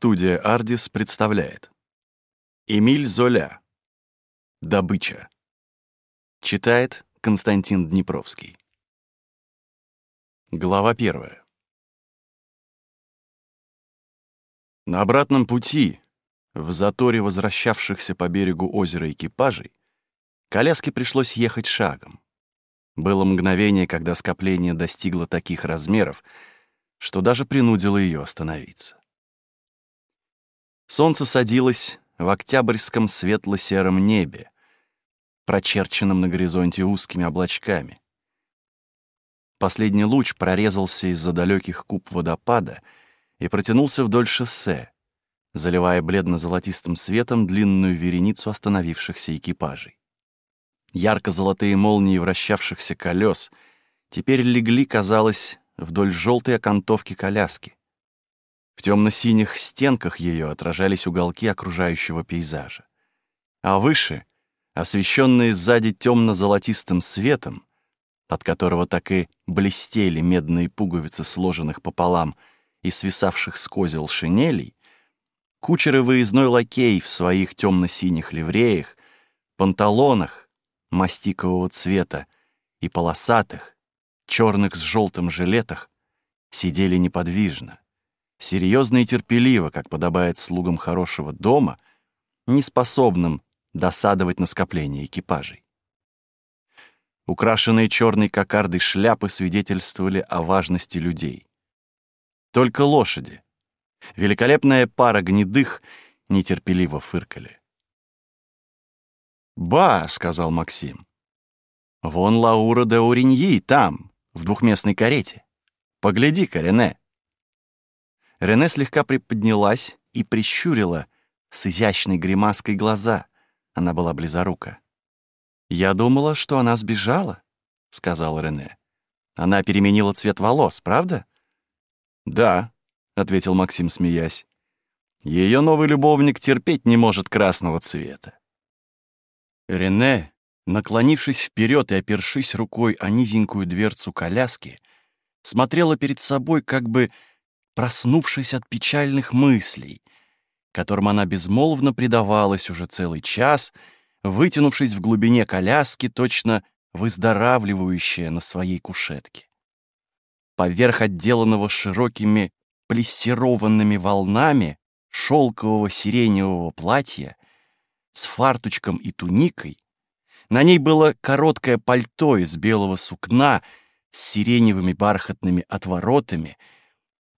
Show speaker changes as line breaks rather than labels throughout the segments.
Студия «Ардис» представляет. Эмиль Золя. «Добыча» Читает Константин Днепровский. Глава первая. На обратном пути, в заторе возвращавшихся по берегу озера экипажей, коляске пришлось ехать шагом. Было мгновение, когда скопление достигло таких размеров, что даже принудило ее остановиться. Солнце садилось в октябрьском светло-сером небе, прочерченном на горизонте узкими облачками. Последний луч прорезался из-за далеких куб водопада и протянулся вдоль шоссе, заливая бледно-золотистым светом длинную вереницу остановившихся экипажей. Ярко-золотые молнии вращавшихся колес теперь легли, казалось, вдоль желтой окантовки коляски. В темно-синих стенках ее отражались уголки окружающего пейзажа. А выше, освещенные сзади темно-золотистым светом, от которого так и блестели медные пуговицы сложенных пополам и свисавших с козел шинелей, кучеры выездной лакей в своих темно-синих ливреях, панталонах мастикового цвета и полосатых, черных с желтым жилетах, сидели неподвижно серьезно и терпеливо, как подобает слугам хорошего дома, неспособным досадовать на скопление экипажей. Украшенные черной кокардой шляпы свидетельствовали о важности людей. Только лошади, великолепная пара гнедых, нетерпеливо фыркали. «Ба!» — сказал Максим. «Вон Лаура де Уриньи, там, в двухместной карете. Погляди-ка, Рене!» Рене слегка приподнялась и прищурила с изящной гримаской глаза. Она была близорука. «Я думала, что она сбежала», — сказал Рене. «Она переменила цвет волос, правда?» «Да», — ответил Максим, смеясь. Ее новый любовник терпеть не может красного цвета. Рене, наклонившись вперед и опершись рукой о низенькую дверцу коляски, смотрела перед собой как бы проснувшись от печальных мыслей, которым она безмолвно предавалась уже целый час, вытянувшись в глубине коляски, точно выздоравливающая на своей кушетке. Поверх отделанного широкими плессированными волнами шелкового сиреневого платья с фартучком и туникой, на ней было короткое пальто из белого сукна с сиреневыми бархатными отворотами —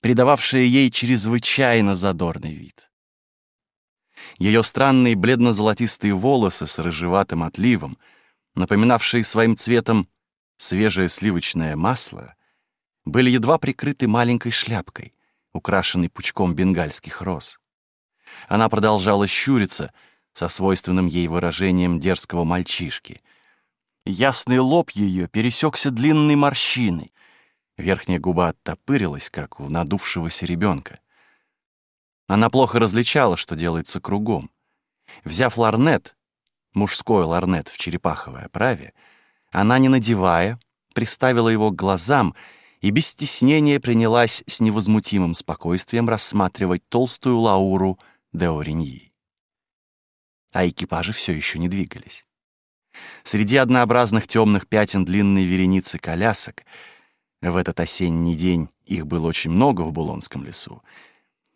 придававшее ей чрезвычайно задорный вид. Ее странные бледно-золотистые волосы с рыжеватым отливом, напоминавшие своим цветом свежее сливочное масло, были едва прикрыты маленькой шляпкой, украшенной пучком бенгальских роз. Она продолжала щуриться со свойственным ей выражением дерзкого мальчишки. Ясный лоб ее пересекся длинной морщиной, Верхняя губа оттопырилась, как у надувшегося ребенка. Она плохо различала, что делается кругом. Взяв ларнет, мужской ларнет в черепаховой оправе, она, не надевая, приставила его к глазам и без стеснения принялась с невозмутимым спокойствием рассматривать толстую Лауру де Ориньи. А экипажи все еще не двигались. Среди однообразных темных пятен длинной вереницы колясок — в этот осенний день их было очень много в Булонском лесу,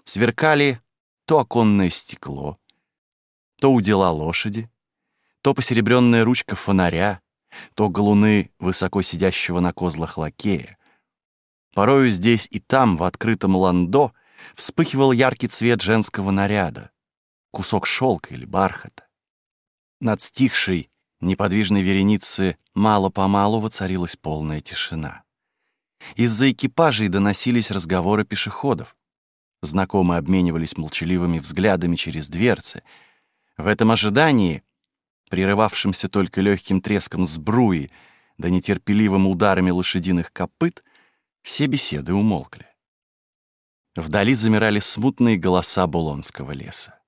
сверкали то оконное стекло, то удила лошади, то посеребренная ручка фонаря, то галуны высоко сидящего на козлах лакея. Порою здесь и там, в открытом ландо, вспыхивал яркий цвет женского наряда, кусок шелка или бархата. Над стихшей, неподвижной вереницы мало-помалу воцарилась полная тишина. Из-за экипажей доносились разговоры пешеходов. Знакомые обменивались молчаливыми взглядами через дверцы. В этом ожидании, прерывавшемся только легким треском сбруи да нетерпеливым ударами лошадиных копыт, все беседы умолкли. Вдали замирали смутные голоса Булонского леса.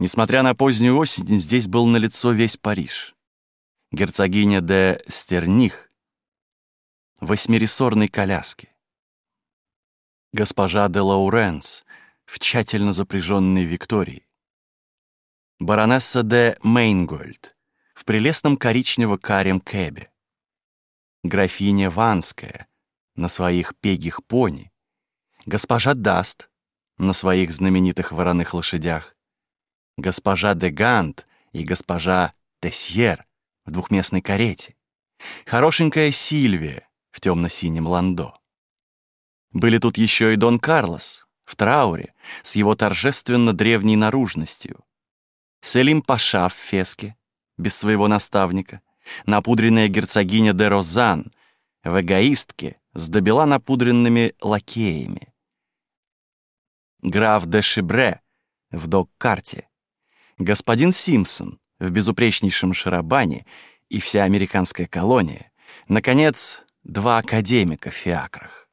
Несмотря на позднюю осень, здесь был налицо весь Париж. Герцогиня де Стерних восьмирессорной коляске. Госпожа де Лауренс в тщательно запряженной Виктории. Баронесса де Мейнгольд в прелестном коричнево-карем кэбе. Графиня Ванская на своих пегих пони. Госпожа Даст на своих знаменитых вороных лошадях. Госпожа де Гант и госпожа Тесьер в двухместной карете. Хорошенькая Сильвия темно-синем ландо. Были тут еще и Дон Карлос в трауре с его торжественно древней наружностью. Селим Паша в феске, без своего наставника, напудренная герцогиня де Розан в эгоистке с добела напудренными лакеями. Граф де Шибре в док-карте, господин Симпсон в безупречнейшем шарабане и вся американская колония, наконец, два академика в фиакрах.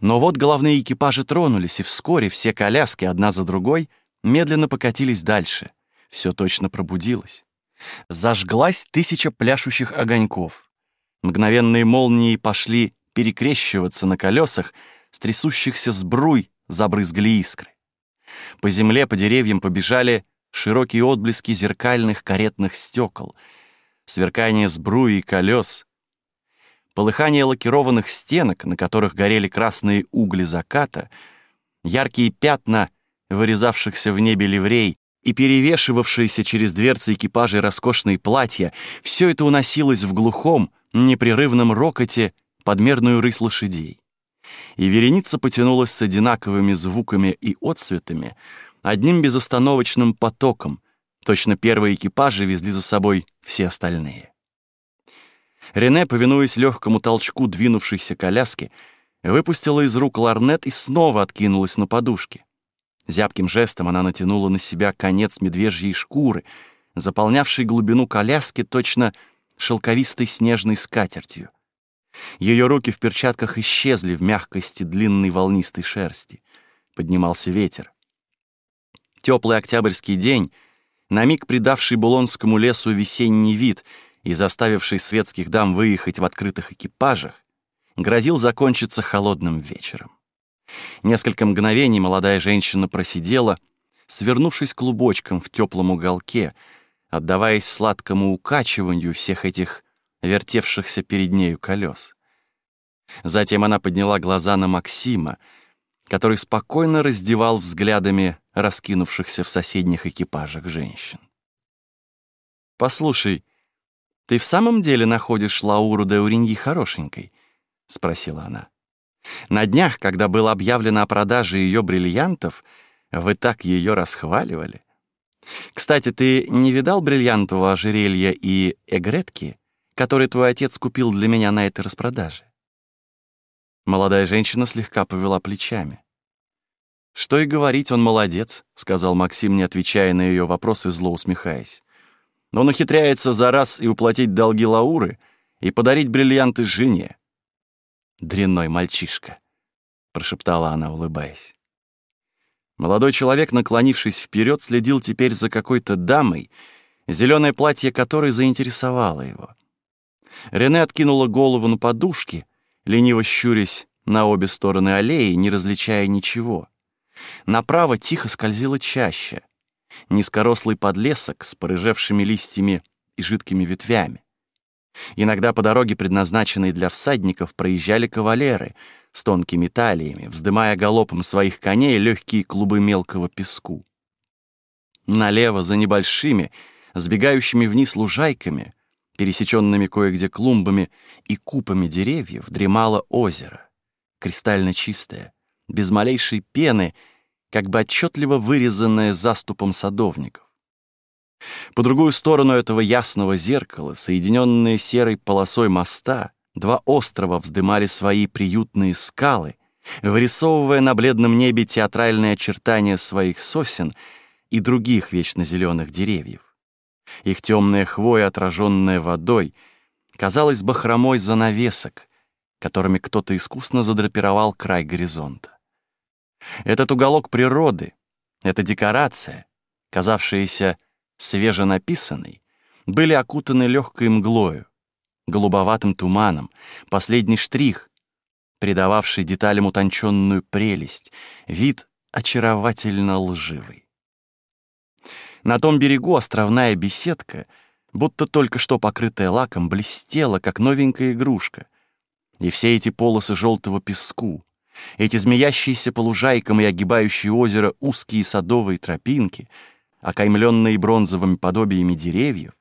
Но вот головные экипажи тронулись, и вскоре все коляски, одна за другой, медленно покатились дальше. Все точно пробудилось. Зажглась тысяча пляшущих огоньков. Мгновенные молнии пошли перекрещиваться на колесах, с трясущихся сбруй забрызгли искры. По земле, по деревьям побежали широкие отблески зеркальных каретных стекол, сверкание сбруи и колес, полыхание лакированных стенок, на которых горели красные угли заката, яркие пятна вырезавшихся в небе ливрей и перевешивавшиеся через дверцы экипажей роскошные платья, все это уносилось в глухом, непрерывном рокоте подмерную рысь лошадей. И вереница потянулась с одинаковыми звуками и отцветами, одним безостановочным потоком, точно первые экипажи везли за собой все остальные. Рене, повинуясь легкому толчку двинувшейся коляски, выпустила из рук ларнет и снова откинулась на подушке. Зябким жестом она натянула на себя конец медвежьей шкуры, заполнявшей глубину коляски точно шелковистой снежной скатертью. Ее руки в перчатках исчезли в мягкости длинной волнистой шерсти. Поднимался ветер. Теплый октябрьский день, на миг придавший Булонскому лесу весенний вид — и заставивший светских дам выехать в открытых экипажах, грозил закончиться холодным вечером. Несколько мгновений молодая женщина просидела, свернувшись клубочком в теплом уголке, отдаваясь сладкому укачиванию всех этих вертевшихся перед нею колес. Затем она подняла глаза на Максима, который спокойно раздевал взглядами раскинувшихся в соседних экипажах женщин. «Послушай, «Ты в самом деле находишь Лауру де Уриньи хорошенькой?» — спросила она. «На днях, когда было объявлено о продаже ее бриллиантов, вы так ее расхваливали. Кстати, ты не видал бриллиантового ожерелья и эгретки, который твой отец купил для меня на этой распродаже?» Молодая женщина слегка повела плечами. «Что и говорить, он молодец», — сказал Максим, не отвечая на ее вопрос и зло усмехаясь он ухитряется за раз и уплатить долги Лауры и подарить бриллианты жене. «Дрянной мальчишка», — прошептала она, улыбаясь. Молодой человек, наклонившись вперед, следил теперь за какой-то дамой, зеленое платье которой заинтересовало его. Рене откинула голову на подушки, лениво щурясь на обе стороны аллеи, не различая ничего. Направо тихо скользила чаще — низкорослый подлесок с порыжевшими листьями и жидкими ветвями. Иногда по дороге, предназначенной для всадников, проезжали кавалеры с тонкими талиями, вздымая галопом своих коней легкие клубы мелкого песку. Налево, за небольшими, сбегающими вниз лужайками, пересеченными кое-где клумбами и купами деревьев, дремало озеро, кристально чистое, без малейшей пены — как бы отчетливо вырезанное заступом садовников. По другую сторону этого ясного зеркала, соединенные серой полосой моста, два острова вздымали свои приютные скалы, вырисовывая на бледном небе театральные очертания своих сосен и других вечно зеленых деревьев. Их темная хвоя, отраженная водой, казалась бахромой занавесок, которыми кто-то искусно задрапировал край горизонта. Этот уголок природы, эта декорация, казавшаяся свеженаписанной, были окутаны легкой мглою, голубоватым туманом, последний штрих, придававший деталям утонченную прелесть, вид очаровательно лживый. На том берегу островная беседка, будто только что покрытая лаком, блестела, как новенькая игрушка. И все эти полосы желтого песку, эти змеящиеся по лужайкам и огибающие озеро узкие садовые тропинки, окаймленные бронзовыми подобиями деревьев,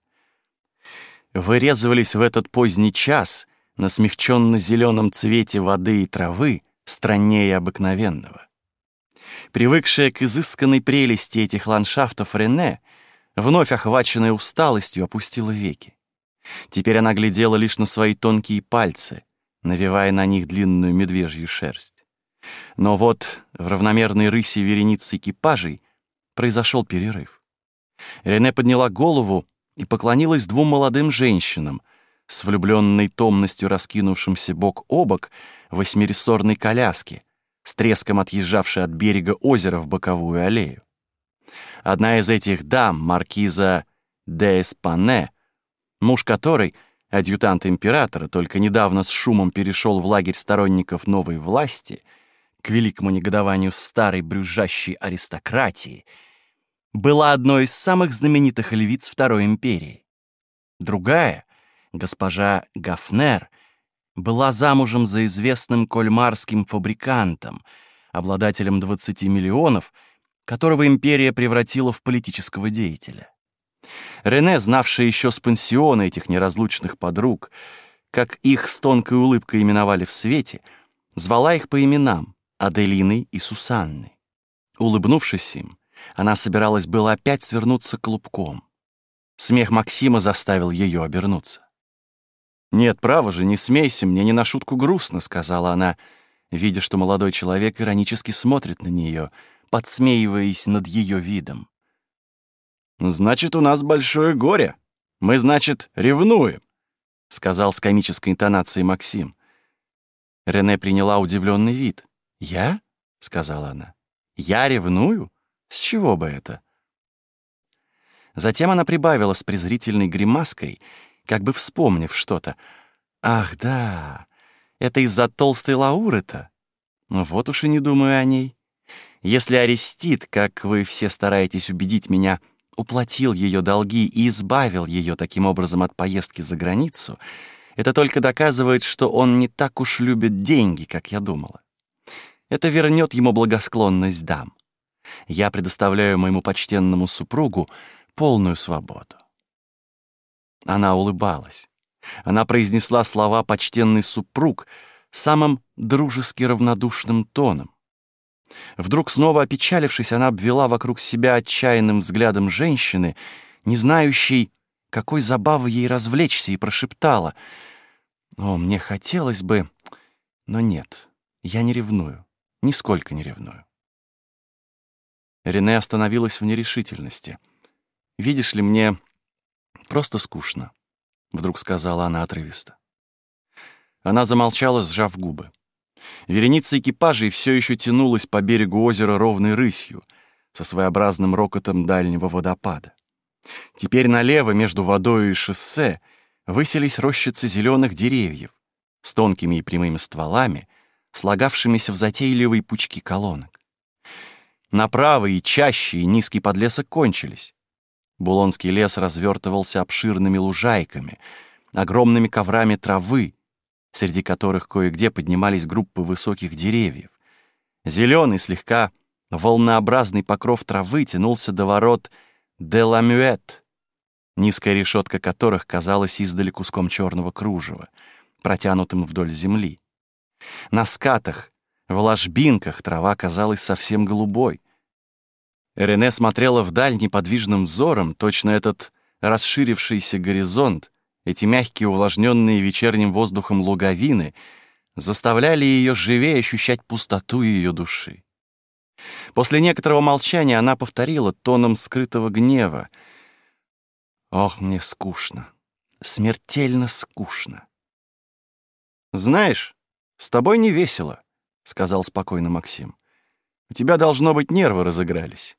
вырезывались в этот поздний час на смягченно-зеленом цвете воды и травы страннее обыкновенного. Привыкшая к изысканной прелести этих ландшафтов Рене, вновь охваченная усталостью, опустила веки. Теперь она глядела лишь на свои тонкие пальцы, навевая на них длинную медвежью шерсть. Но вот в равномерной рысе вереницы экипажей произошел перерыв. Рене подняла голову и поклонилась двум молодым женщинам с влюбленной томностью раскинувшимся бок о бок восьмирессорной коляске, с треском отъезжавшей от берега озера в боковую аллею. Одна из этих дам, маркиза де Эспане, муж которой, адъютант императора, только недавно с шумом перешел в лагерь сторонников новой власти, к великому негодованию старой брюзжащей аристократии, была одной из самых знаменитых львиц Второй империи. Другая, госпожа Гафнер, была замужем за известным кольмарским фабрикантом, обладателем 20 миллионов, которого империя превратила в политического деятеля. Рене, знавшая еще с пансиона этих неразлучных подруг, как их с тонкой улыбкой именовали в свете, звала их по именам Аделиной и Сусанной. Улыбнувшись им, она собиралась было опять свернуться клубком. Смех Максима заставил ее обернуться. «Нет, право же, не смейся, мне не на шутку грустно», — сказала она, видя, что молодой человек иронически смотрит на нее, подсмеиваясь над ее видом. «Значит, у нас большое горе. Мы, значит, ревнуем», — сказал с комической интонацией Максим. Рене приняла удивленный вид. «Я?» — сказала она. «Я ревную? С чего бы это?» Затем она прибавила с презрительной гримаской — как бы вспомнив что-то. «Ах, да, это из-за толстой Лауры-то? Вот уж и не думаю о ней. Если Арестит, как вы все стараетесь убедить меня, уплатил ее долги и избавил ее таким образом от поездки за границу, это только доказывает, что он не так уж любит деньги, как я думала. Это вернет ему благосклонность дам. Я предоставляю моему почтенному супругу полную свободу. Она улыбалась. Она произнесла слова «почтенный супруг» самым дружески равнодушным тоном. Вдруг, снова опечалившись, она обвела вокруг себя отчаянным взглядом женщины, не знающей, какой забавы ей развлечься, и прошептала. «О, мне хотелось бы... Но нет, я не ревную, нисколько не ревную». Рене остановилась в нерешительности. «Видишь ли, мне Просто скучно», — вдруг сказала она отрывисто. Она замолчала, сжав губы. Вереница экипажей все еще тянулась по берегу озера ровной рысью, со своеобразным рокотом дальнего водопада. Теперь налево, между водой и шоссе, высились рощицы зеленых деревьев с тонкими и прямыми стволами, слагавшимися в затейливые пучки колонок. Направо и чаще и низкий подлесок кончились. Булонский лес развертывался обширными лужайками, огромными коврами травы, среди которых кое-где поднимались группы высоких деревьев. Зеленый, слегка волнообразный покров травы тянулся до ворот Деламюэт, низкая решетка которых казалась издали куском черного кружева, протянутым вдоль земли. На скатах, в ложбинках трава казалась совсем голубой — Рене смотрела вдаль неподвижным взором, точно этот расширившийся горизонт, эти мягкие увлажненные вечерним воздухом луговины заставляли ее живее ощущать пустоту ее души. После некоторого молчания она повторила тоном скрытого гнева. «Ох, мне скучно, смертельно скучно». «Знаешь, с тобой не весело», — сказал спокойно Максим. «У тебя, должно быть, нервы разыгрались».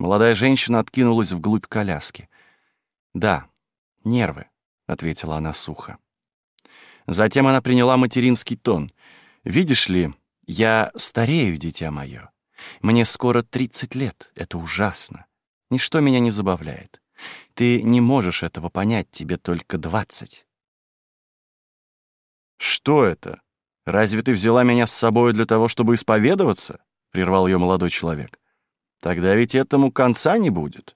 Молодая женщина откинулась вглубь коляски. «Да, нервы», — ответила она сухо. Затем она приняла материнский тон. «Видишь ли, я старею, дитя мое, Мне скоро 30 лет. Это ужасно. Ничто меня не забавляет. Ты не можешь этого понять, тебе только 20. Что это? Разве ты взяла меня с собой для того, чтобы исповедоваться? прервал ее молодой человек. Тогда ведь этому конца не будет.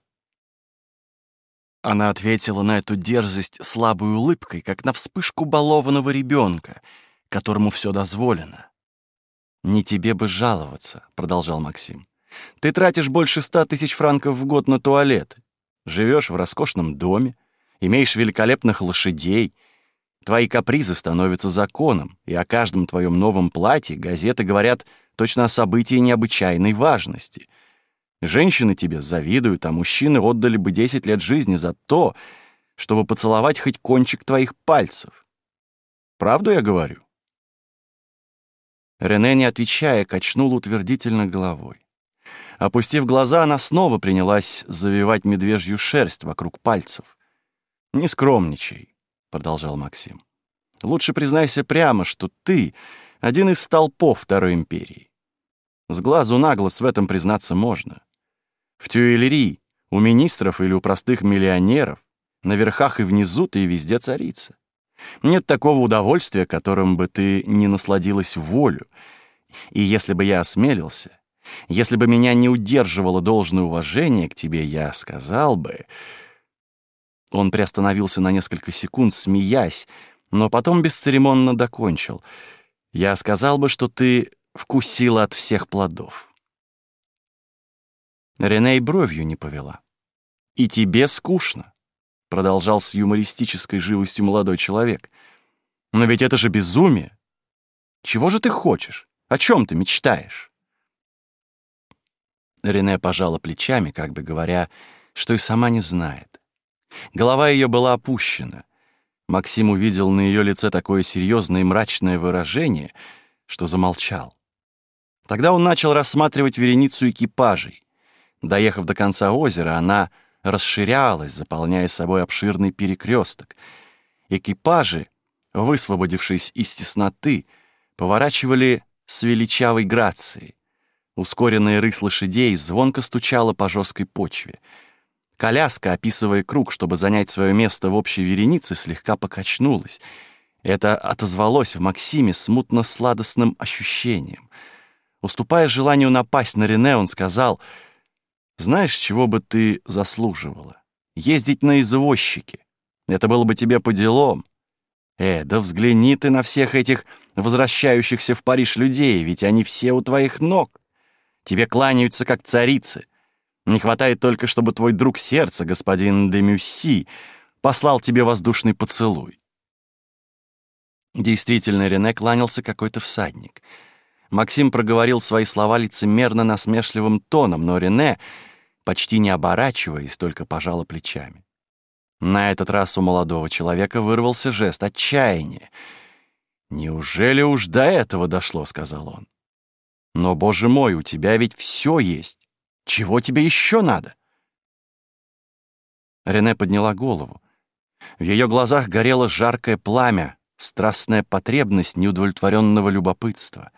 Она ответила на эту дерзость слабой улыбкой, как на вспышку балованного ребенка, которому все дозволено. «Не тебе бы жаловаться», — продолжал Максим. «Ты тратишь больше ста тысяч франков в год на туалет, живешь в роскошном доме, имеешь великолепных лошадей, твои капризы становятся законом, и о каждом твоем новом платье газеты говорят точно о событии необычайной важности. Женщины тебе завидуют, а мужчины отдали бы 10 лет жизни за то, чтобы поцеловать хоть кончик твоих пальцев. Правду я говорю?» Рене, не отвечая, качнул утвердительно головой. Опустив глаза, она снова принялась завивать медвежью шерсть вокруг пальцев. «Не скромничай», — продолжал Максим. «Лучше признайся прямо, что ты — один из столпов Второй империи. С глазу на глаз в этом признаться можно. В Тюэллерии, у министров или у простых миллионеров, на верхах и внизу ты везде царица. Нет такого удовольствия, которым бы ты не насладилась волю. И если бы я осмелился, если бы меня не удерживало должное уважение к тебе, я сказал бы...» Он приостановился на несколько секунд, смеясь, но потом бесцеремонно докончил. «Я сказал бы, что ты вкусила от всех плодов». Рене бровью не повела. «И тебе скучно продолжал с юмористической живостью молодой человек. Но ведь это же безумие. Чего же ты хочешь? О чем ты мечтаешь? Рене пожала плечами, как бы говоря, что и сама не знает. Голова ее была опущена. Максим увидел на ее лице такое серьезное и мрачное выражение, что замолчал. Тогда он начал рассматривать вереницу экипажей. Доехав до конца озера, она расширялась, заполняя собой обширный перекресток. Экипажи, высвободившись из тесноты, поворачивали с величавой грацией. Ускоренная рысь лошадей звонко стучала по жесткой почве. Коляска, описывая круг, чтобы занять свое место в общей веренице, слегка покачнулась. Это отозвалось в Максиме смутно-сладостным ощущением. Уступая желанию напасть на Рене, он сказал — знаешь, чего бы ты заслуживала? Ездить на извозчике. Это было бы тебе по делам. Э, да взгляни ты на всех этих возвращающихся в Париж людей, ведь они все у твоих ног. Тебе кланяются, как царицы. Не хватает только, чтобы твой друг сердца, господин де Мюсси, послал тебе воздушный поцелуй. Действительно, Рене кланялся какой-то всадник. Максим проговорил свои слова лицемерно насмешливым тоном, но Рене почти не оборачиваясь, только пожала плечами. На этот раз у молодого человека вырвался жест отчаяния. «Неужели уж до этого дошло?» — сказал он. «Но, боже мой, у тебя ведь все есть. Чего тебе еще надо?» Рене подняла голову. В ее глазах горело жаркое пламя, страстная потребность неудовлетворенного любопытства.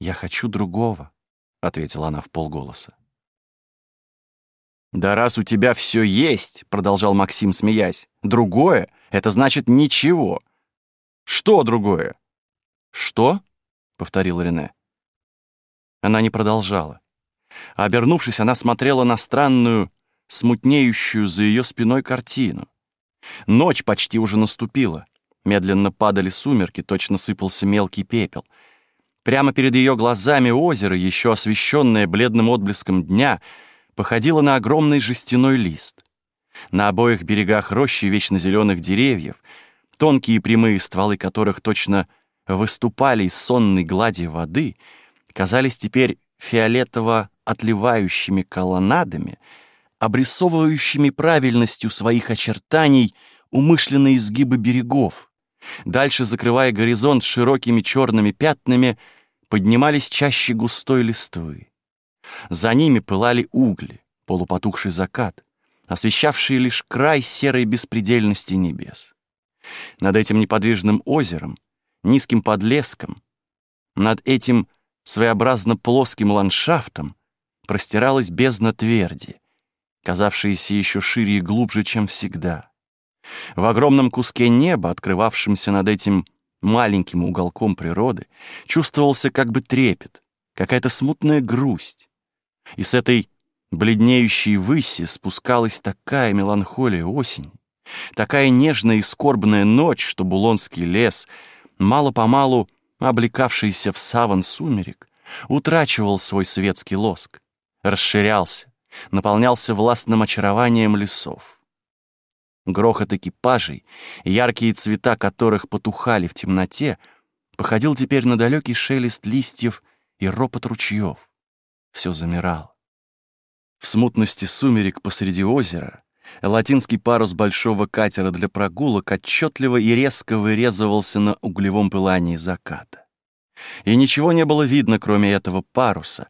«Я хочу другого», — ответила она в полголоса. «Да раз у тебя все есть», — продолжал Максим, смеясь, — «другое — это значит ничего». «Что другое?» «Что?» — повторил Рене. Она не продолжала. Обернувшись, она смотрела на странную, смутнеющую за ее спиной картину. Ночь почти уже наступила. Медленно падали сумерки, точно сыпался мелкий пепел. Прямо перед ее глазами озеро, еще освещенное бледным отблеском дня — походила на огромный жестяной лист. На обоих берегах рощи вечно зеленых деревьев, тонкие прямые стволы которых точно выступали из сонной глади воды, казались теперь фиолетово отливающими колоннадами, обрисовывающими правильностью своих очертаний умышленные изгибы берегов. Дальше, закрывая горизонт широкими черными пятнами, поднимались чаще густой листвы. За ними пылали угли, полупотухший закат, освещавшие лишь край серой беспредельности небес. Над этим неподвижным озером, низким подлеском, над этим своеобразно плоским ландшафтом простиралась бездна тверди, казавшаяся еще шире и глубже, чем всегда. В огромном куске неба, открывавшемся над этим маленьким уголком природы, чувствовался как бы трепет, какая-то смутная грусть. И с этой бледнеющей выси спускалась такая меланхолия осени, такая нежная и скорбная ночь, что Булонский лес, мало-помалу облекавшийся в саван сумерек, утрачивал свой светский лоск, расширялся, наполнялся властным очарованием лесов. Грохот экипажей, яркие цвета которых потухали в темноте, походил теперь на далекий шелест листьев и ропот ручьев. Все замирало. В смутности сумерек посреди озера латинский парус большого катера для прогулок отчетливо и резко вырезывался на углевом пылании заката. И ничего не было видно, кроме этого паруса,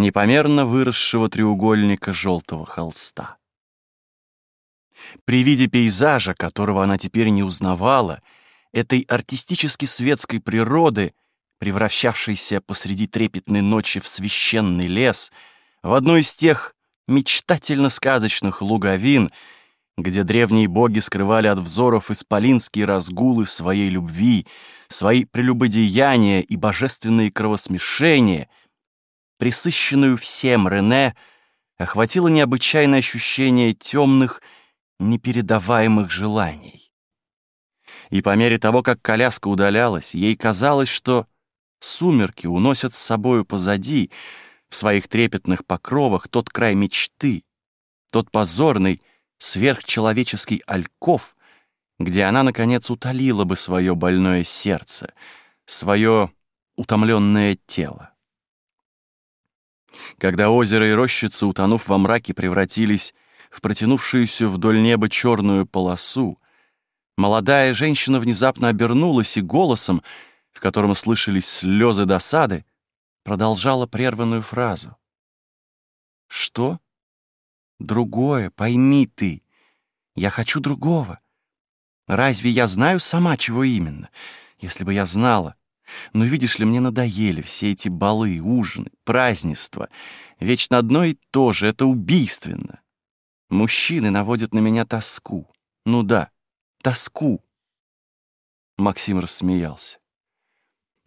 непомерно выросшего треугольника желтого холста. При виде пейзажа, которого она теперь не узнавала, этой артистически светской природы, превращавшейся посреди трепетной ночи в священный лес — в одну из тех мечтательно-сказочных луговин, где древние боги скрывали от взоров исполинские разгулы своей любви, свои прелюбодеяния и божественные кровосмешения, присыщенную всем Рене, охватило необычайное ощущение темных, непередаваемых желаний. И по мере того, как коляска удалялась, ей казалось, что сумерки уносят с собою позади — в своих трепетных покровах тот край мечты, тот позорный сверхчеловеческий альков, где она, наконец, утолила бы свое больное сердце, свое утомленное тело. Когда озеро и рощица, утонув во мраке, превратились в протянувшуюся вдоль неба черную полосу, молодая женщина внезапно обернулась и голосом, в котором слышались слезы досады, продолжала прерванную фразу. «Что? Другое, пойми ты. Я хочу другого. Разве я знаю сама, чего именно? Если бы я знала. Но видишь ли, мне надоели все эти балы, ужины, празднества. Вечно одно и то же, это убийственно. Мужчины наводят на меня тоску. Ну да, тоску. Максим рассмеялся.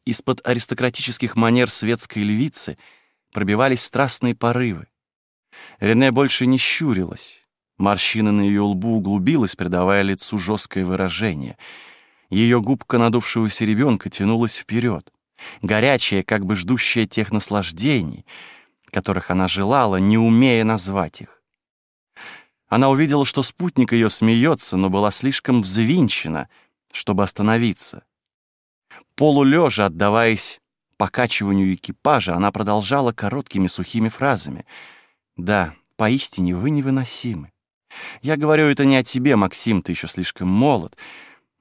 Из-под аристократических манер светской львицы пробивались страстные порывы. Рене больше не щурилась. Морщина на ее лбу углубилась, придавая лицу жесткое выражение. Ее губка надувшегося ребенка тянулась вперед, горячая, как бы ждущая тех наслаждений, которых она желала, не умея назвать их. Она увидела, что спутник ее смеется, но была слишком взвинчена, чтобы остановиться. Полулежа, отдаваясь покачиванию экипажа, она продолжала короткими сухими фразами. «Да, поистине вы невыносимы. Я говорю это не о тебе, Максим, ты еще слишком молод.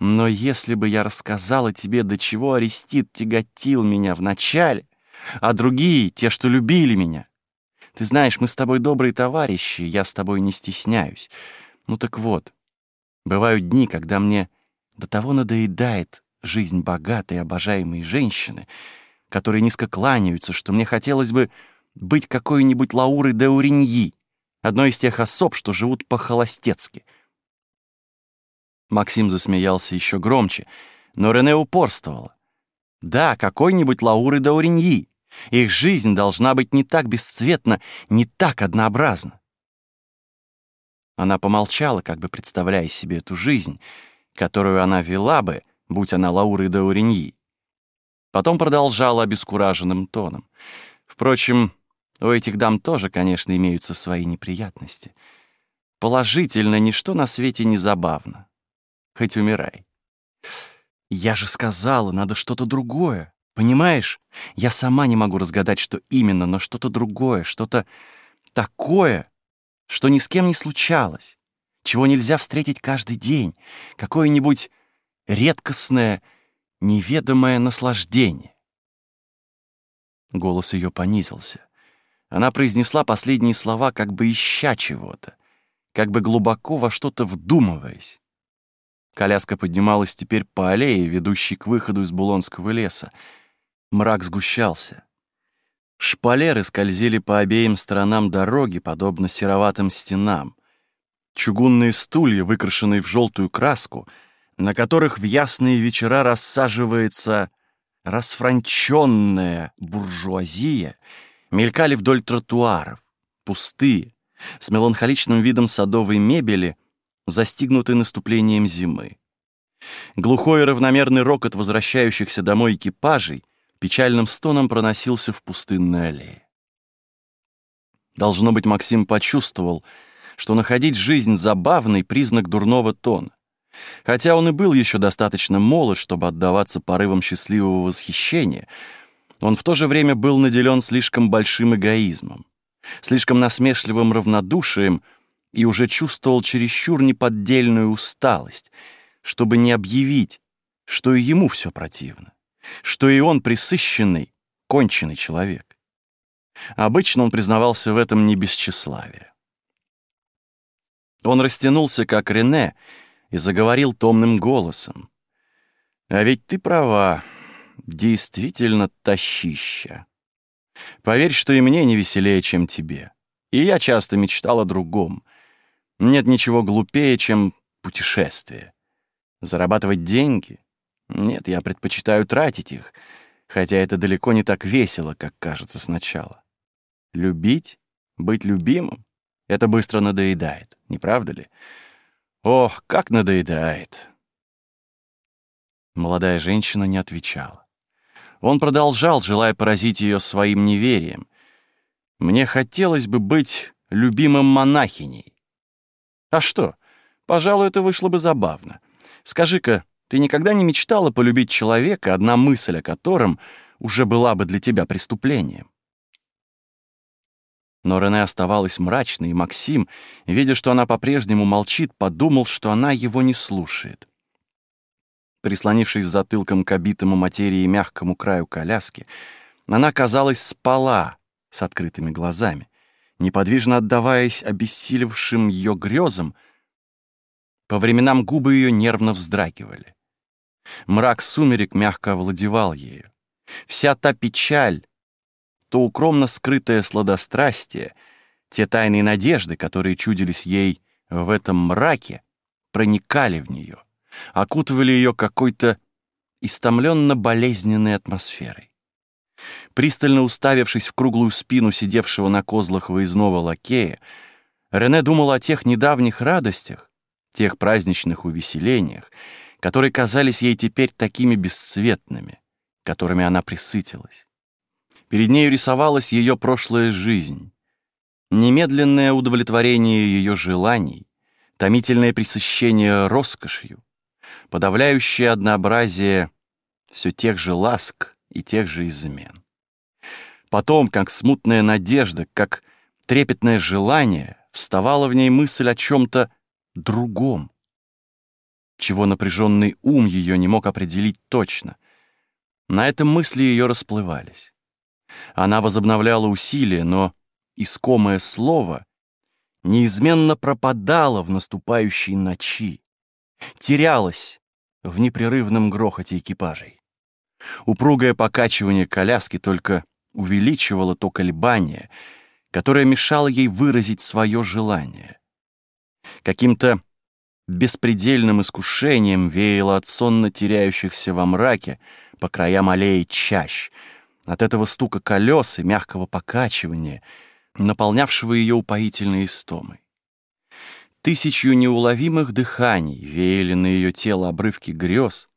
Но если бы я рассказала тебе, до чего Арестит тяготил меня вначале, а другие, те, что любили меня. Ты знаешь, мы с тобой добрые товарищи, я с тобой не стесняюсь. Ну так вот, бывают дни, когда мне до того надоедает жизнь богатой, обожаемой женщины, которые низко кланяются, что мне хотелось бы быть какой-нибудь Лаурой де Уриньи, одной из тех особ, что живут по-холостецки. Максим засмеялся еще громче, но Рене упорствовала. Да, какой-нибудь Лауры де Уриньи. Их жизнь должна быть не так бесцветна, не так однообразна. Она помолчала, как бы представляя себе эту жизнь, которую она вела бы, будь она Лаурой де Уриньи. Потом продолжала обескураженным тоном. Впрочем, у этих дам тоже, конечно, имеются свои неприятности. Положительно ничто на свете не забавно. Хоть умирай. Я же сказала, надо что-то другое. Понимаешь? Я сама не могу разгадать, что именно, но что-то другое, что-то такое, что ни с кем не случалось, чего нельзя встретить каждый день, какое-нибудь редкостное, неведомое наслаждение. Голос ее понизился. Она произнесла последние слова, как бы ища чего-то, как бы глубоко во что-то вдумываясь. Коляска поднималась теперь по аллее, ведущей к выходу из Булонского леса. Мрак сгущался. Шпалеры скользили по обеим сторонам дороги, подобно сероватым стенам. Чугунные стулья, выкрашенные в желтую краску, на которых в ясные вечера рассаживается расфранченная буржуазия, мелькали вдоль тротуаров, пустые, с меланхоличным видом садовой мебели, застигнутые наступлением зимы. Глухой равномерный рокот возвращающихся домой экипажей печальным стоном проносился в пустынной аллее. Должно быть, Максим почувствовал, что находить жизнь забавной — признак дурного тона. Хотя он и был еще достаточно молод, чтобы отдаваться порывам счастливого восхищения, он в то же время был наделен слишком большим эгоизмом, слишком насмешливым равнодушием и уже чувствовал чересчур неподдельную усталость, чтобы не объявить, что и ему все противно что и он присыщенный, конченый человек. Обычно он признавался в этом не без тщеславия. Он растянулся, как Рене, и заговорил томным голосом. «А ведь ты права, действительно тащища. Поверь, что и мне не веселее, чем тебе. И я часто мечтал о другом. Нет ничего глупее, чем путешествие. Зарабатывать деньги — нет, я предпочитаю тратить их, хотя это далеко не так весело, как кажется сначала. Любить, быть любимым — это быстро надоедает, не правда ли? Ох, как надоедает! Молодая женщина не отвечала. Он продолжал, желая поразить ее своим неверием. «Мне хотелось бы быть любимым монахиней». «А что? Пожалуй, это вышло бы забавно. Скажи-ка, ты никогда не мечтала полюбить человека, одна мысль о котором уже была бы для тебя преступлением. Но Рене оставалась мрачной, и Максим, видя, что она по-прежнему молчит, подумал, что она его не слушает. Прислонившись затылком к обитому материи мягкому краю коляски, она, казалось, спала с открытыми глазами, неподвижно отдаваясь обессилевшим ее грезам, по временам губы ее нервно вздрагивали. Мрак сумерек мягко овладевал ею. Вся та печаль, то укромно скрытое сладострастие, те тайные надежды, которые чудились ей в этом мраке, проникали в нее, окутывали ее какой-то истомленно-болезненной атмосферой. Пристально уставившись в круглую спину сидевшего на козлах выездного лакея, Рене думал о тех недавних радостях, тех праздничных увеселениях, которые казались ей теперь такими бесцветными, которыми она присытилась. Перед нею рисовалась ее прошлая жизнь, немедленное удовлетворение ее желаний, томительное пресыщение роскошью, подавляющее однообразие все тех же ласк и тех же измен. Потом, как смутная надежда, как трепетное желание, вставала в ней мысль о чем-то другом, чего напряженный ум ее не мог определить точно. На этом мысли ее расплывались. Она возобновляла усилия, но искомое слово неизменно пропадало в наступающей ночи, терялось в непрерывном грохоте экипажей. Упругое покачивание коляски только увеличивало то колебание, которое мешало ей выразить свое желание. Каким-то беспредельным искушением веяло от сонно теряющихся во мраке по краям аллеи чащ, от этого стука колес и мягкого покачивания, наполнявшего ее упоительной истомой. Тысячью неуловимых дыханий веяли на ее тело обрывки грез,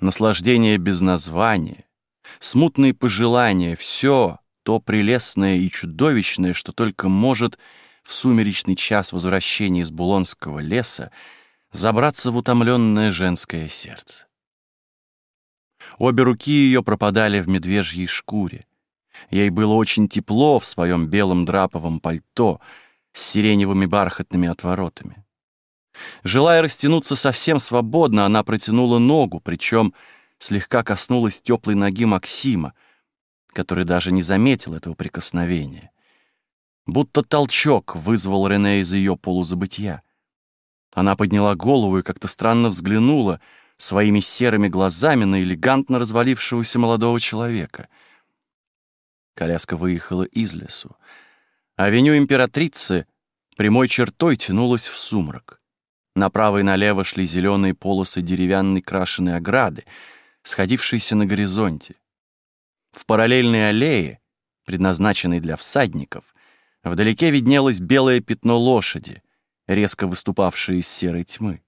наслаждение без названия, смутные пожелания, все то прелестное и чудовищное, что только может в сумеречный час возвращения из Булонского леса забраться в утомленное женское сердце. Обе руки ее пропадали в медвежьей шкуре. Ей было очень тепло в своем белом драповом пальто с сиреневыми бархатными отворотами. Желая растянуться совсем свободно, она протянула ногу, причем слегка коснулась теплой ноги Максима, который даже не заметил этого прикосновения. Будто толчок вызвал Рене из ее полузабытия. Она подняла голову и как-то странно взглянула своими серыми глазами на элегантно развалившегося молодого человека. Коляска выехала из лесу. Авеню императрицы прямой чертой тянулась в сумрак. Направо и налево шли зеленые полосы деревянной крашеной ограды, сходившиеся на горизонте. В параллельной аллее, предназначенной для всадников, вдалеке виднелось белое пятно лошади, резко выступавшее из серой тьмы.